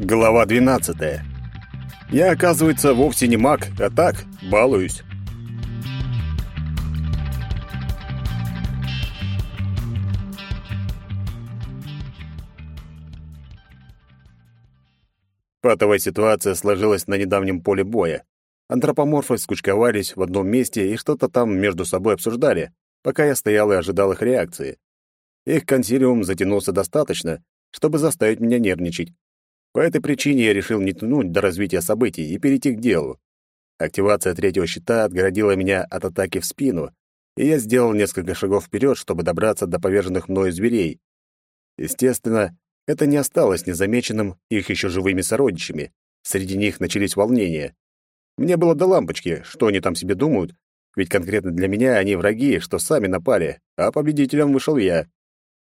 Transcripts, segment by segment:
Глава 12. Я, оказывается, вовсе не маг, а так, балуюсь. Патовая ситуация сложилась на недавнем поле боя. Антропоморфы скучковались в одном месте и что-то там между собой обсуждали, пока я стоял и ожидал их реакции. Их консилиум затянулся достаточно, чтобы заставить меня нервничать. По этой причине я решил не тянуть до развития событий и перейти к делу. Активация третьего щита отгородила меня от атаки в спину, и я сделал несколько шагов вперед, чтобы добраться до поверженных мною зверей. Естественно, это не осталось незамеченным их еще живыми сородичами. Среди них начались волнения. Мне было до лампочки, что они там себе думают, ведь конкретно для меня они враги, что сами напали, а победителем вышел я.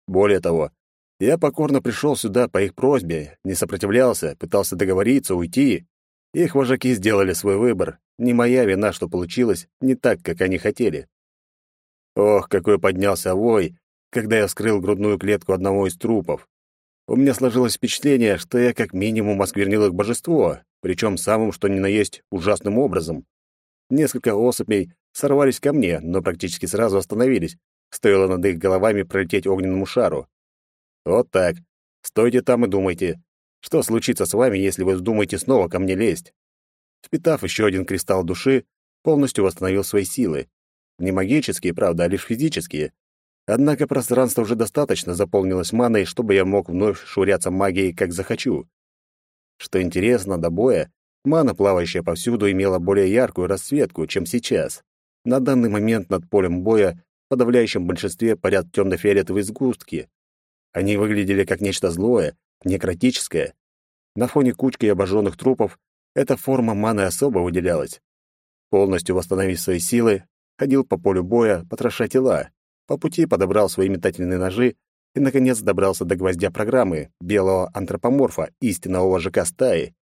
Более того, я покорно пришел сюда по их просьбе, не сопротивлялся, пытался договориться, уйти. Их вожаки сделали свой выбор. Не моя вина, что получилось не так, как они хотели. Ох, какой поднялся вой, когда я вскрыл грудную клетку одного из трупов. У меня сложилось впечатление, что я как минимум осквернил их божество, причем самым что ни на есть ужасным образом. Несколько особей сорвались ко мне, но практически сразу остановились, стоило над их головами пролететь огненному шару. Вот так. Стойте там и думайте, что случится с вами, если вы вздумаете снова ко мне лезть. Впитав еще один кристалл души, полностью восстановил свои силы. Не магические, правда, а лишь физические. Однако пространство уже достаточно заполнилось маной, чтобы я мог вновь швыряться магией, как захочу. Что интересно, до боя мана, плавающая повсюду, имела более яркую расцветку, чем сейчас. На данный момент над полем боя в подавляющем большинстве парят темно-фиолетовые сгустки, они выглядели как нечто злое, некротическое. На фоне кучки обожженных трупов эта форма маны особо выделялась. Полностью восстановив свои силы, ходил по полю боя, потроша тела. По пути подобрал свои метательные ножи и, наконец, добрался до гвоздя программы, белого антропоморфа, истинного вожака стаи.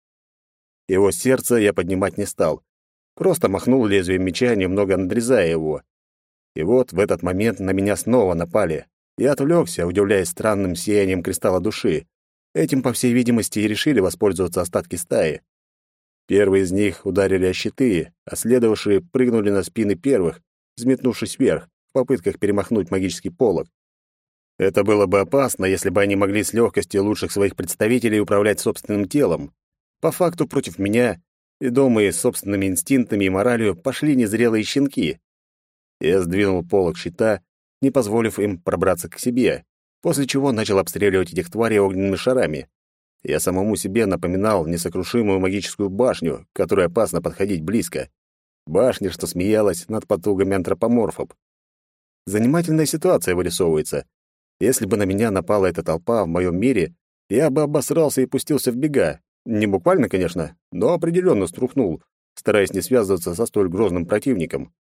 Его сердце я поднимать не стал. Просто махнул лезвием меча, немного надрезая его. И вот в этот момент на меня снова напали. Я отвлекся, удивляясь странным сиянием кристалла души. Этим, по всей видимости, и решили воспользоваться остатки стаи. Первые из них ударили о щиты, а следовавшие прыгнули на спины первых, взметнувшись вверх, в попытках перемахнуть магический полог. Это было бы опасно, если бы они могли с легкостью лучших своих представителей управлять собственным телом. По факту против меня, ведомые собственными инстинктами и моралью, пошли незрелые щенки. Я сдвинул полог щита не позволив им пробраться к себе, после чего начал обстреливать этих тварей огненными шарами. Я самому себе напоминал несокрушимую магическую башню, которой опасно подходить близко. Башня, что смеялась над потугами антропоморфов. Занимательная ситуация вырисовывается. Если бы на меня напала эта толпа в моем мире, я бы обосрался и пустился в бега. Не буквально, конечно, но определенно струхнул, стараясь не связываться со столь грозным противником.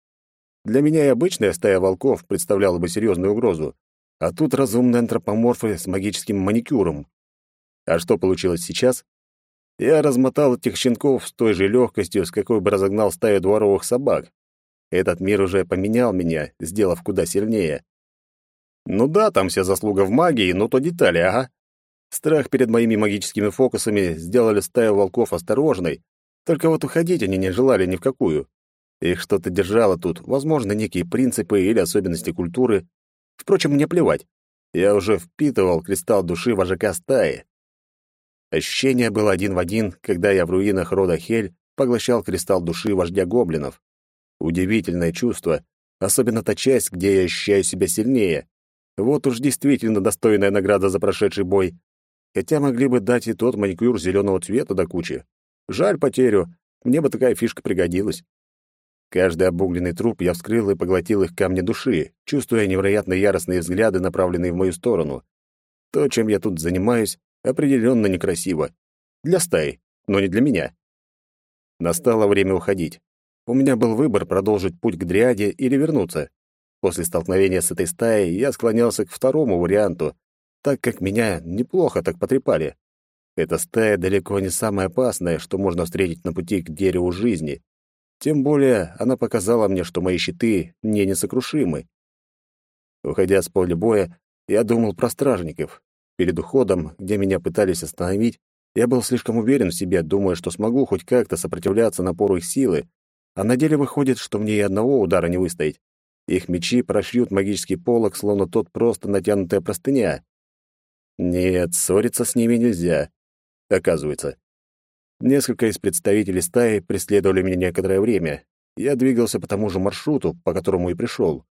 Для меня и обычная стая волков представляла бы серьезную угрозу, а тут разумные антропоморфы с магическим маникюром. А что получилось сейчас? Я размотал этих щенков с той же легкостью, с какой бы разогнал стаю дворовых собак. Этот мир уже поменял меня, сделав куда сильнее. Ну да, там вся заслуга в магии, но то детали, ага. Страх перед моими магическими фокусами сделали стаю волков осторожной, только вот уходить они не желали ни в какую. Их что-то держало тут, возможно, некие принципы или особенности культуры. Впрочем, мне плевать. Я уже впитывал кристалл души вожака стаи. Ощущение было один в один, когда я в руинах рода Хель поглощал кристалл души вождя гоблинов. Удивительное чувство, особенно та часть, где я ощущаю себя сильнее. Вот уж действительно достойная награда за прошедший бой. Хотя могли бы дать и тот маникюр зеленого цвета до кучи. Жаль потерю, мне бы такая фишка пригодилась. Каждый обугленный труп я вскрыл и поглотил их камни души, чувствуя невероятно яростные взгляды, направленные в мою сторону. То, чем я тут занимаюсь, определенно некрасиво. Для стаи, но не для меня. Настало время уходить. У меня был выбор продолжить путь к Дриаде или вернуться. После столкновения с этой стаей я склонялся к второму варианту, так как меня неплохо так потрепали. Эта стая далеко не самая опасная, что можно встретить на пути к дереву жизни. Тем более она показала мне, что мои щиты не несокрушимы. Уходя с поля боя, я думал про стражников. Перед уходом, где меня пытались остановить, Я был слишком уверен в себе, думая, что смогу хоть как-то сопротивляться напору их силы, а на деле выходит, что мне и одного удара не выстоять. Их мечи прошьют магический полог, словно тот просто натянутая простыня. Нет, ссориться с ними нельзя. Оказывается. Несколько из представителей стаи преследовали меня некоторое время. Я двигался по тому же маршруту, по которому и пришел.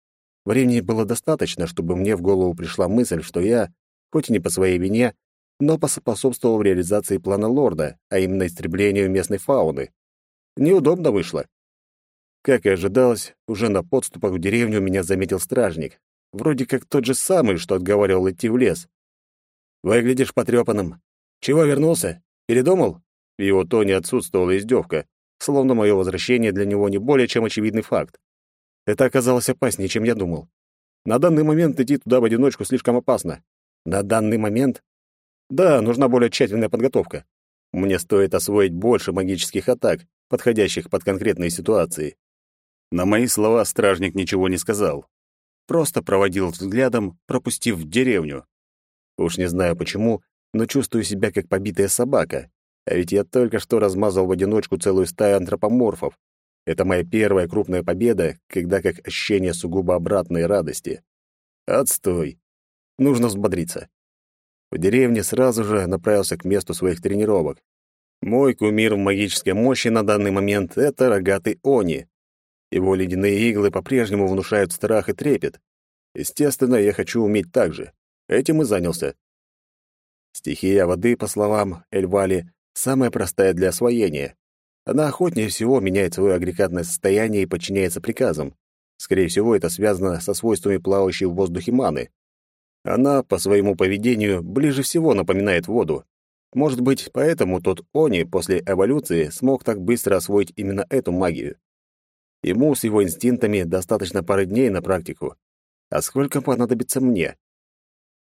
Времени было достаточно, чтобы мне в голову пришла мысль, что я, хоть и не по своей вине, но поспособствовал реализации плана лорда, а именно истреблению местной фауны. Неудобно вышло. Как и ожидалось, уже на подступах в деревню меня заметил стражник. Вроде как тот же самый, что отговаривал идти в лес. «Выглядишь потрепанным. Чего вернулся? Передумал?» В его тоне отсутствовала издевка, словно мое возвращение для него не более чем очевидный факт. Это оказалось опаснее, чем я думал. На данный момент идти туда в одиночку слишком опасно. На данный момент? Да, нужна более тщательная подготовка. Мне стоит освоить больше магических атак, подходящих под конкретные ситуации. На мои слова стражник ничего не сказал. Просто проводил взглядом, пропустив в деревню. Уж не знаю почему, но чувствую себя как побитая собака. А ведь я только что размазал в одиночку целую стаю антропоморфов. Это моя первая крупная победа, когда как ощущение сугубо обратной радости. Отстой. Нужно взбодриться. В деревне сразу же направился к месту своих тренировок. Мой кумир в магической мощи на данный момент — это рогатый Они. Его ледяные иглы по-прежнему внушают страх и трепет. Естественно, я хочу уметь так же. Этим и занялся. Стихия воды, по словам Эльвали, самая простая для освоения. Она охотнее всего меняет свое агрегатное состояние и подчиняется приказам. Скорее всего, это связано со свойствами плавающей в воздухе маны. Она, по своему поведению, ближе всего напоминает воду. Может быть, поэтому тот Они после эволюции смог так быстро освоить именно эту магию. Ему с его инстинктами достаточно пары дней на практику. А сколько понадобится мне?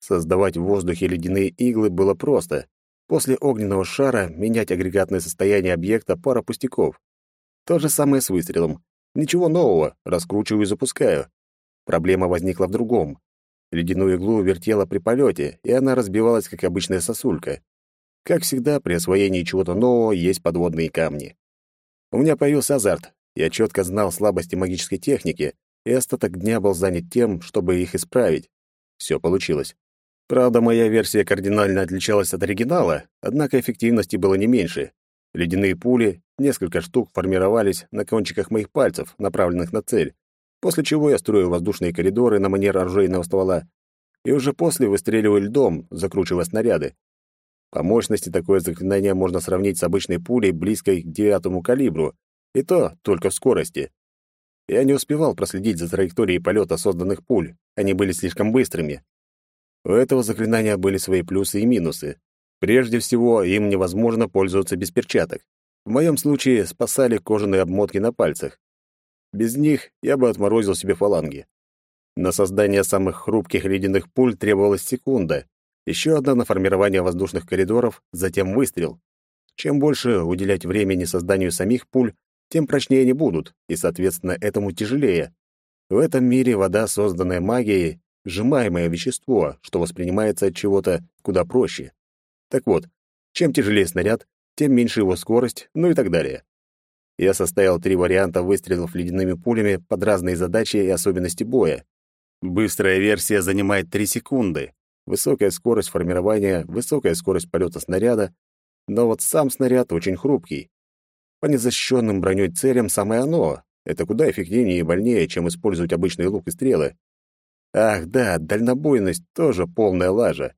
Создавать в воздухе ледяные иглы было просто. После огненного шара менять агрегатное состояние объекта пара пустяков. То же самое с выстрелом. Ничего нового, раскручиваю и запускаю. Проблема возникла в другом. Ледяную иглу вертела при полете, и она разбивалась, как обычная сосулька. Как всегда, при освоении чего-то нового есть подводные камни. У меня появился азарт. Я четко знал слабости магической техники, и остаток дня был занят тем, чтобы их исправить. Все получилось. Правда, моя версия кардинально отличалась от оригинала, однако эффективности было не меньше. Ледяные пули, несколько штук, формировались на кончиках моих пальцев, направленных на цель, после чего я строю воздушные коридоры на манер оружейного ствола, и уже после выстреливаю льдом, закручивая снаряды. По мощности такое заклинание можно сравнить с обычной пулей, близкой к девятому калибру, и то только в скорости. Я не успевал проследить за траекторией полета созданных пуль, они были слишком быстрыми. У этого заклинания были свои плюсы и минусы. Прежде всего, им невозможно пользоваться без перчаток. В моем случае спасали кожаные обмотки на пальцах. Без них я бы отморозил себе фаланги. На создание самых хрупких ледяных пуль требовалась секунда, еще одна на формирование воздушных коридоров, затем выстрел. Чем больше уделять времени созданию самих пуль, тем прочнее они будут, и, соответственно, этому тяжелее. В этом мире вода, созданная магией, сжимаемое вещество, что воспринимается от чего-то куда проще. Так вот, чем тяжелее снаряд, тем меньше его скорость, ну и так далее. Я составил три варианта выстрелов ледяными пулями под разные задачи и особенности боя. Быстрая версия занимает 3 секунды. Высокая скорость формирования, высокая скорость полета снаряда, но вот сам снаряд очень хрупкий. По незащищенным броней целям самое оно. Это куда эффективнее и больнее, чем использовать обычный лук и стрелы. Ах, да, дальнобойность тоже полная лажа.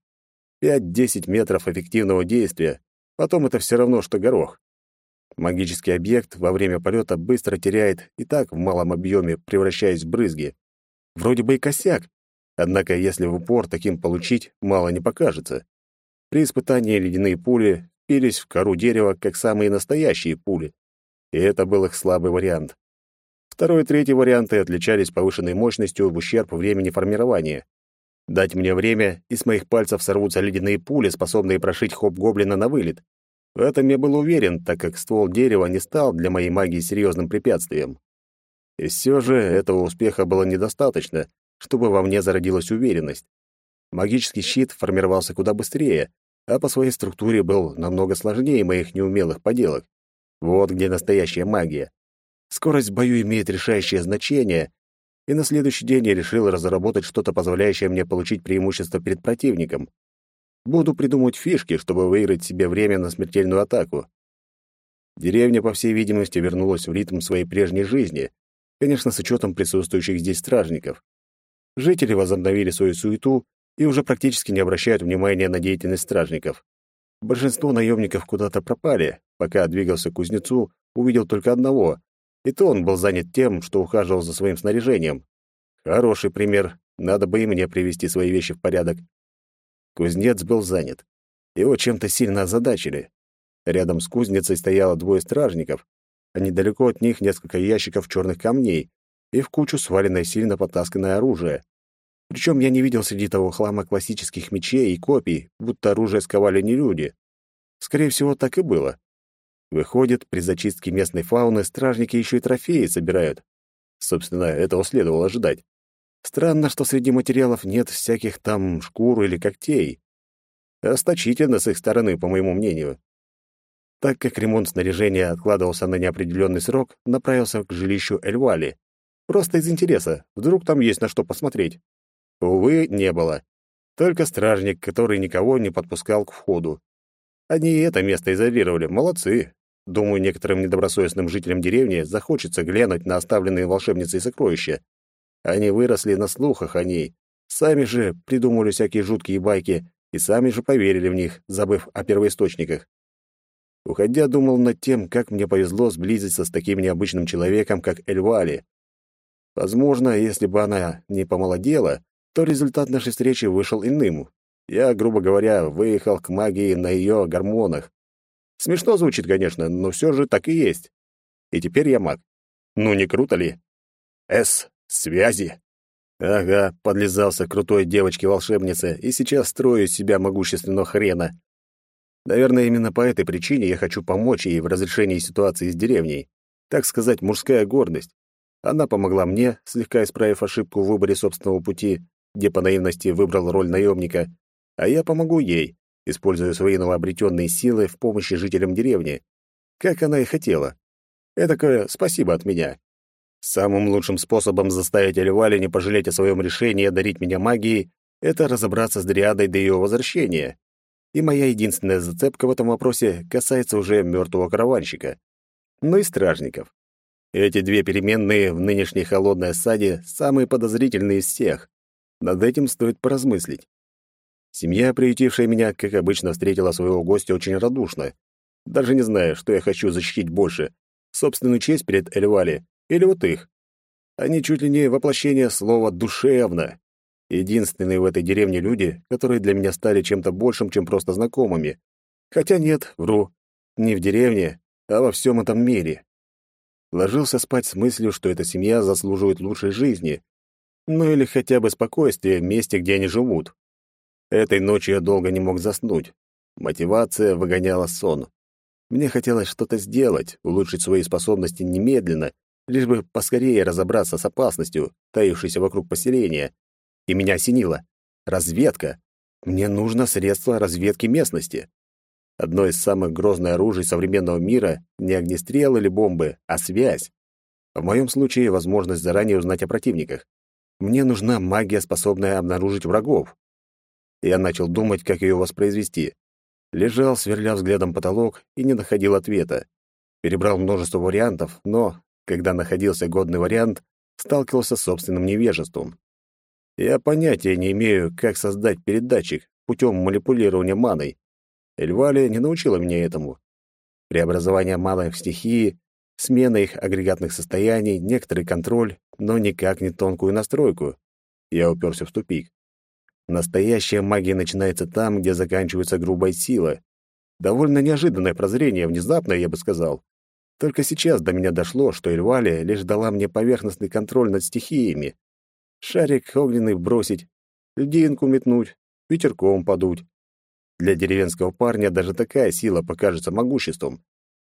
5-10 метров эффективного действия, потом это все равно, что горох. Магический объект во время полета быстро теряет и так в малом объеме, превращаясь в брызги. Вроде бы и косяк, однако если в упор таким получить, мало не покажется. При испытании ледяные пули впились в кору дерева, как самые настоящие пули. И это был их слабый вариант. Второй и третий варианты отличались повышенной мощностью в ущерб времени формирования. Дать мне время, и с моих пальцев сорвутся ледяные пули, способные прошить хоп-гоблина на вылет. В этом я был уверен, так как ствол дерева не стал для моей магии серьезным препятствием. И все же этого успеха было недостаточно, чтобы во мне зародилась уверенность. Магический щит формировался куда быстрее, а по своей структуре был намного сложнее моих неумелых поделок. Вот где настоящая магия. Скорость в бою имеет решающее значение, и на следующий день я решил разработать что-то, позволяющее мне получить преимущество перед противником. Буду придумывать фишки, чтобы выиграть себе время на смертельную атаку. Деревня, по всей видимости, вернулась в ритм своей прежней жизни, конечно, с учетом присутствующих здесь стражников. Жители возобновили свою суету и уже практически не обращают внимания на деятельность стражников. Большинство наемников куда-то пропали. Пока двигался к кузнецу, увидел только одного, и то он был занят тем, что ухаживал за своим снаряжением. Хороший пример. Надо бы и мне привести свои вещи в порядок. Кузнец был занят. Его чем-то сильно озадачили. Рядом с кузницей стояло двое стражников, а недалеко от них несколько ящиков черных камней и в кучу сваленное сильно потасканное оружие. Причем я не видел среди того хлама классических мечей и копий, будто оружие сковали не люди. Скорее всего, так и было. Выходит, при зачистке местной фауны стражники еще и трофеи собирают. Собственно, этого следовало ожидать. Странно, что среди материалов нет всяких там шкур или когтей. Осточительно с их стороны, по моему мнению. Так как ремонт снаряжения откладывался на неопределенный срок, направился к жилищу Эльвали. Просто из интереса, вдруг там есть на что посмотреть. Увы, не было. Только стражник, который никого не подпускал к входу. Они и это место изолировали, молодцы. Думаю, некоторым недобросовестным жителям деревни захочется глянуть на оставленные волшебницей сокровища. Они выросли на слухах о ней, сами же придумали всякие жуткие байки и сами же поверили в них, забыв о первоисточниках. Уходя, думал над тем, как мне повезло сблизиться с таким необычным человеком, как Эльвали. Возможно, если бы она не помолодела, то результат нашей встречи вышел иным. Я, грубо говоря, выехал к магии на ее гормонах. Смешно звучит, конечно, но все же так и есть. И теперь я маг. Ну, не круто ли? С. Связи. Ага, подлизался крутой девочке-волшебнице, и сейчас строю из себя могущественного хрена. Наверное, именно по этой причине я хочу помочь ей в разрешении ситуации с деревней. Так сказать, мужская гордость. Она помогла мне, слегка исправив ошибку в выборе собственного пути, где по наивности выбрал роль наемника, а я помогу ей, используя свои новообретенные силы в помощи жителям деревни, как она и хотела. Этакое спасибо от меня. Самым лучшим способом заставить Эльвали не пожалеть о своем решении одарить меня магией — это разобраться с Дриадой до ее возвращения. И моя единственная зацепка в этом вопросе касается уже мертвого караванщика. Ну и стражников. Эти две переменные в нынешней холодной осаде самые подозрительные из всех. Над этим стоит поразмыслить. Семья, приютившая меня, как обычно, встретила своего гостя очень радушно. Даже не знаю, что я хочу защитить больше — собственную честь перед Эльвали или вот их. Они чуть ли не воплощение слова «душевно». Единственные в этой деревне люди, которые для меня стали чем-то большим, чем просто знакомыми. Хотя нет, вру. Не в деревне, а во всем этом мире. Ложился спать с мыслью, что эта семья заслуживает лучшей жизни. Ну или хотя бы спокойствия в месте, где они живут. Этой ночью я долго не мог заснуть. Мотивация выгоняла сон. Мне хотелось что-то сделать, улучшить свои способности немедленно, лишь бы поскорее разобраться с опасностью, таившейся вокруг поселения. И меня осенило. Разведка. Мне нужно средство разведки местности. Одно из самых грозных оружий современного мира — не огнестрел или бомбы, а связь. В моем случае — возможность заранее узнать о противниках. Мне нужна магия, способная обнаружить врагов. Я начал думать, как ее воспроизвести. Лежал, сверля взглядом потолок, и не находил ответа. Перебрал множество вариантов, но когда находился годный вариант, сталкивался с собственным невежеством. Я понятия не имею, как создать передатчик путем манипулирования маной. Эльвалия не научила меня этому. Преобразование маны в стихии, смена их агрегатных состояний, некоторый контроль, но никак не тонкую настройку. Я уперся в тупик. Настоящая магия начинается там, где заканчивается грубая сила. Довольно неожиданное прозрение, внезапное, я бы сказал. Только сейчас до меня дошло, что Эльвалия лишь дала мне поверхностный контроль над стихиями. Шарик огненный бросить, льдинку метнуть, ветерком подуть. Для деревенского парня даже такая сила покажется могуществом.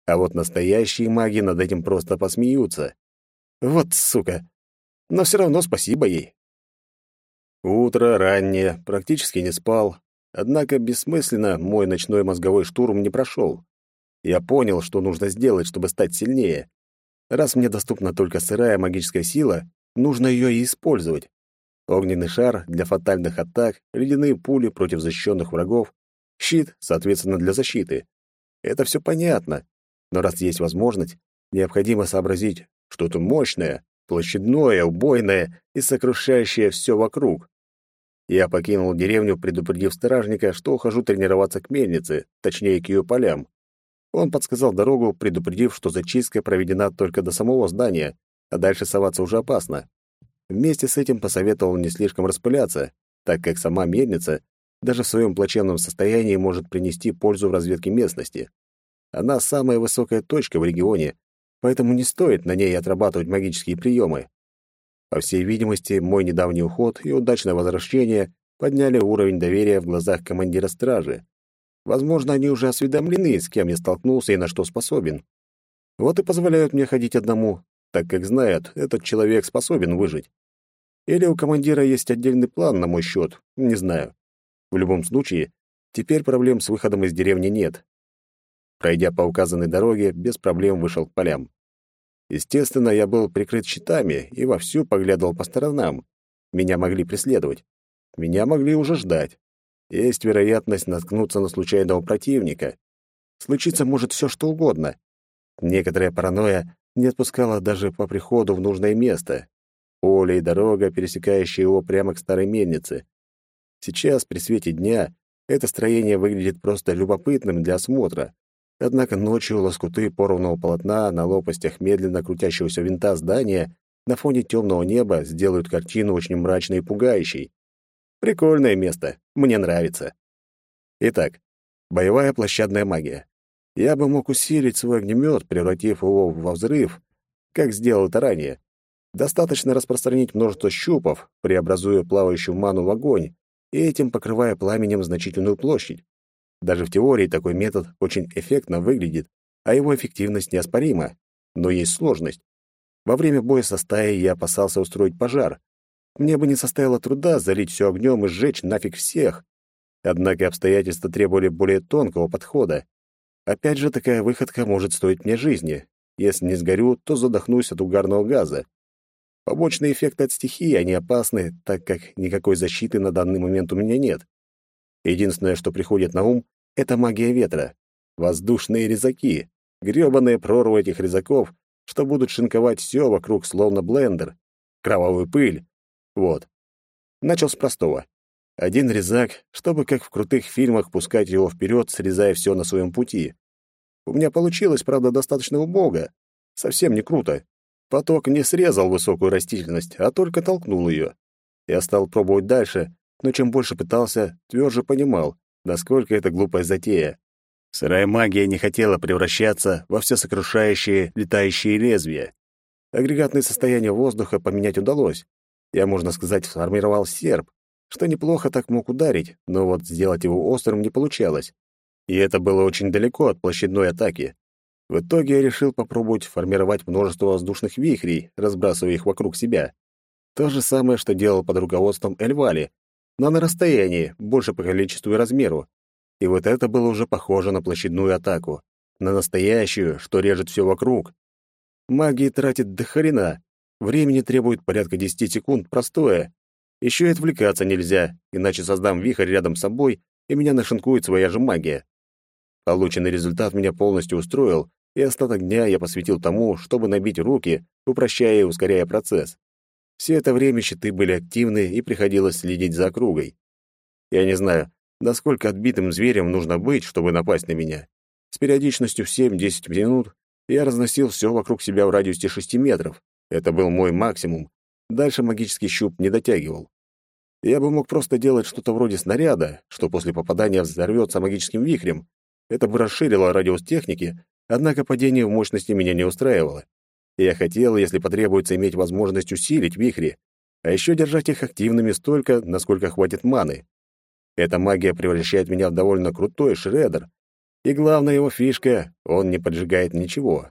А вот настоящие маги над этим просто посмеются. Вот сука. Но все равно спасибо ей. Утро раннее, практически не спал. Однако бессмысленно мой ночной мозговой штурм не прошел. Я понял, что нужно сделать, чтобы стать сильнее. Раз мне доступна только сырая магическая сила, нужно ее и использовать. Огненный шар для фатальных атак, ледяные пули против защищенных врагов, щит, соответственно, для защиты. Это все понятно, но раз есть возможность, необходимо сообразить что-то мощное, площадное, убойное и сокрушающее все вокруг. Я покинул деревню, предупредив стражника, что ухожу тренироваться к мельнице, точнее, к ее полям. Он подсказал дорогу, предупредив, что зачистка проведена только до самого здания, а дальше соваться уже опасно. Вместе с этим посоветовал не слишком распыляться, так как сама мельница даже в своем плачевном состоянии может принести пользу в разведке местности. Она самая высокая точка в регионе, поэтому не стоит на ней отрабатывать магические приемы. По всей видимости, мой недавний уход и удачное возвращение подняли уровень доверия в глазах командира стражи. Возможно, они уже осведомлены, с кем я столкнулся и на что способен. Вот и позволяют мне ходить одному, так как знают, этот человек способен выжить. Или у командира есть отдельный план на мой счет, не знаю. В любом случае, теперь проблем с выходом из деревни нет. Пройдя по указанной дороге, без проблем вышел к полям. Естественно, я был прикрыт щитами и вовсю поглядывал по сторонам. Меня могли преследовать. Меня могли уже ждать. Есть вероятность наткнуться на случайного противника. Случиться может все что угодно. Некоторая паранойя не отпускала даже по приходу в нужное место. Поле и дорога, пересекающие его прямо к старой мельнице. Сейчас, при свете дня, это строение выглядит просто любопытным для осмотра. Однако ночью лоскуты порванного полотна на лопастях медленно крутящегося винта здания на фоне темного неба сделают картину очень мрачной и пугающей. Прикольное место, мне нравится. Итак, боевая площадная магия. Я бы мог усилить свой огнемет, превратив его во взрыв, как сделал это ранее. Достаточно распространить множество щупов, преобразуя плавающую ману в огонь, и этим покрывая пламенем значительную площадь. Даже в теории такой метод очень эффектно выглядит, а его эффективность неоспорима. Но есть сложность. Во время боя со стаей я опасался устроить пожар, мне бы не составило труда залить все огнем и сжечь нафиг всех. Однако обстоятельства требовали более тонкого подхода. Опять же, такая выходка может стоить мне жизни. Если не сгорю, то задохнусь от угарного газа. Побочные эффекты от стихии, они опасны, так как никакой защиты на данный момент у меня нет. Единственное, что приходит на ум, это магия ветра. Воздушные резаки. грёбаные прорвы этих резаков, что будут шинковать все вокруг, словно блендер. Кровавую пыль, вот. Начал с простого. Один резак, чтобы, как в крутых фильмах, пускать его вперед, срезая все на своем пути. У меня получилось, правда, достаточно убого. Совсем не круто. Поток не срезал высокую растительность, а только толкнул ее. Я стал пробовать дальше, но чем больше пытался, тверже понимал, насколько это глупая затея. Сырая магия не хотела превращаться во всесокрушающие летающие лезвия. Агрегатное состояние воздуха поменять удалось, я, можно сказать, сформировал серп, что неплохо так мог ударить, но вот сделать его острым не получалось. И это было очень далеко от площадной атаки. В итоге я решил попробовать формировать множество воздушных вихрей, разбрасывая их вокруг себя. То же самое, что делал под руководством Эльвали, но на расстоянии, больше по количеству и размеру. И вот это было уже похоже на площадную атаку, на настоящую, что режет все вокруг. Магии тратит до хрена, Времени требует порядка 10 секунд простое. Еще и отвлекаться нельзя, иначе создам вихрь рядом с собой, и меня нашинкует своя же магия. Полученный результат меня полностью устроил, и остаток дня я посвятил тому, чтобы набить руки, упрощая и ускоряя процесс. Все это время щиты были активны, и приходилось следить за округой. Я не знаю, насколько отбитым зверем нужно быть, чтобы напасть на меня. С периодичностью в 7-10 минут я разносил все вокруг себя в радиусе 6 метров. Это был мой максимум. Дальше магический щуп не дотягивал. Я бы мог просто делать что-то вроде снаряда, что после попадания взорвется магическим вихрем. Это бы расширило радиус техники, однако падение в мощности меня не устраивало. Я хотел, если потребуется, иметь возможность усилить вихри, а еще держать их активными столько, насколько хватит маны. Эта магия превращает меня в довольно крутой шредер, и главная его фишка — он не поджигает ничего.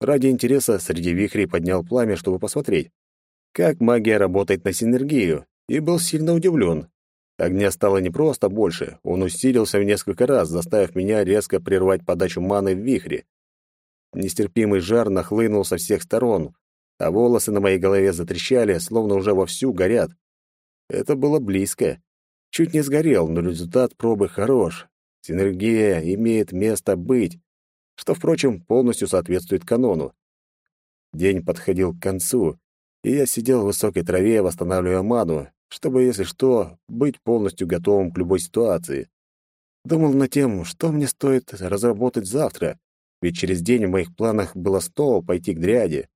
Ради интереса среди вихрей поднял пламя, чтобы посмотреть, как магия работает на синергию, и был сильно удивлен. Огня стало не просто больше, он усилился в несколько раз, заставив меня резко прервать подачу маны в вихре. Нестерпимый жар нахлынул со всех сторон, а волосы на моей голове затрещали, словно уже вовсю горят. Это было близко. Чуть не сгорел, но результат пробы хорош. Синергия имеет место быть, что, впрочем, полностью соответствует канону. День подходил к концу, и я сидел в высокой траве, восстанавливая ману, чтобы, если что, быть полностью готовым к любой ситуации. Думал над тем, что мне стоит разработать завтра, ведь через день в моих планах было снова пойти к дряде.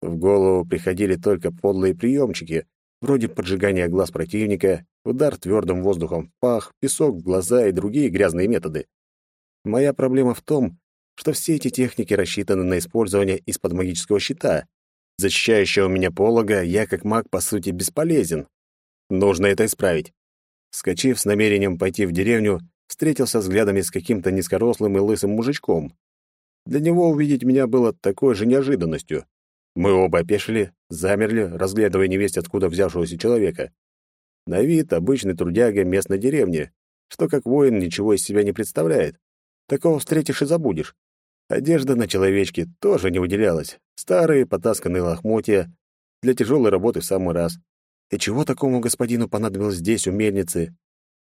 В голову приходили только подлые приемчики, вроде поджигания глаз противника, удар твердым воздухом в пах, песок в глаза и другие грязные методы. Моя проблема в том, что все эти техники рассчитаны на использование из-под магического щита. Защищающего меня полога, я как маг, по сути, бесполезен. Нужно это исправить. Скочив с намерением пойти в деревню, встретился взглядами с каким-то низкорослым и лысым мужичком. Для него увидеть меня было такой же неожиданностью. Мы оба опешили, замерли, разглядывая невесть откуда взявшегося человека. На вид обычный трудяга местной деревни, что как воин ничего из себя не представляет. Такого встретишь и забудешь. Одежда на человечке тоже не выделялась. Старые, потасканные лохмотья, для тяжелой работы в самый раз. И чего такому господину понадобилось здесь, у мельницы?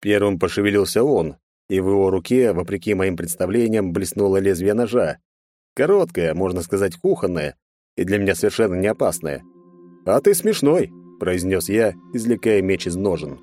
Первым пошевелился он, и в его руке, вопреки моим представлениям, блеснуло лезвие ножа. Короткое, можно сказать, кухонное, и для меня совершенно не опасное. «А ты смешной», — произнес я, извлекая меч из ножен.